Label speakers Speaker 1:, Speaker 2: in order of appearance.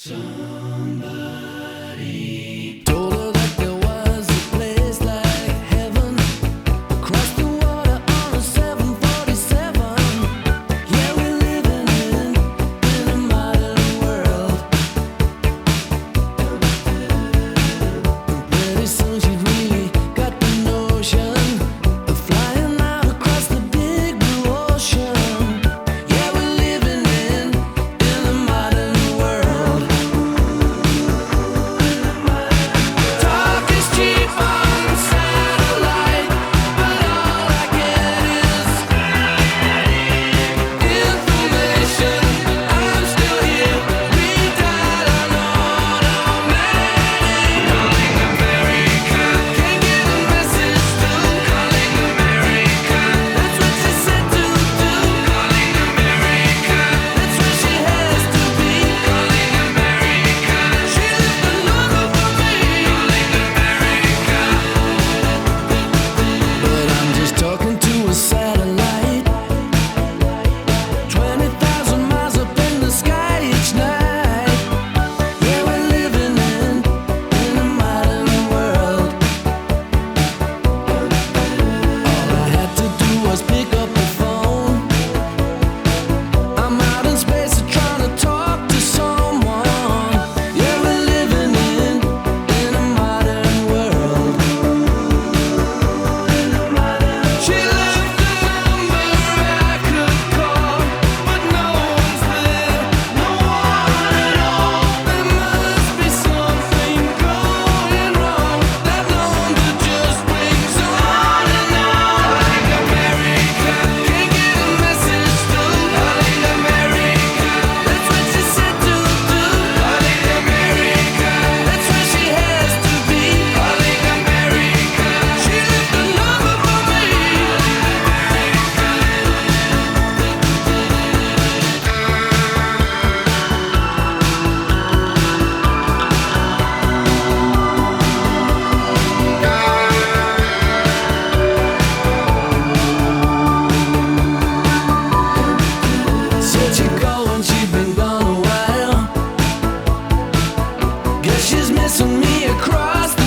Speaker 1: Somebody kissing me across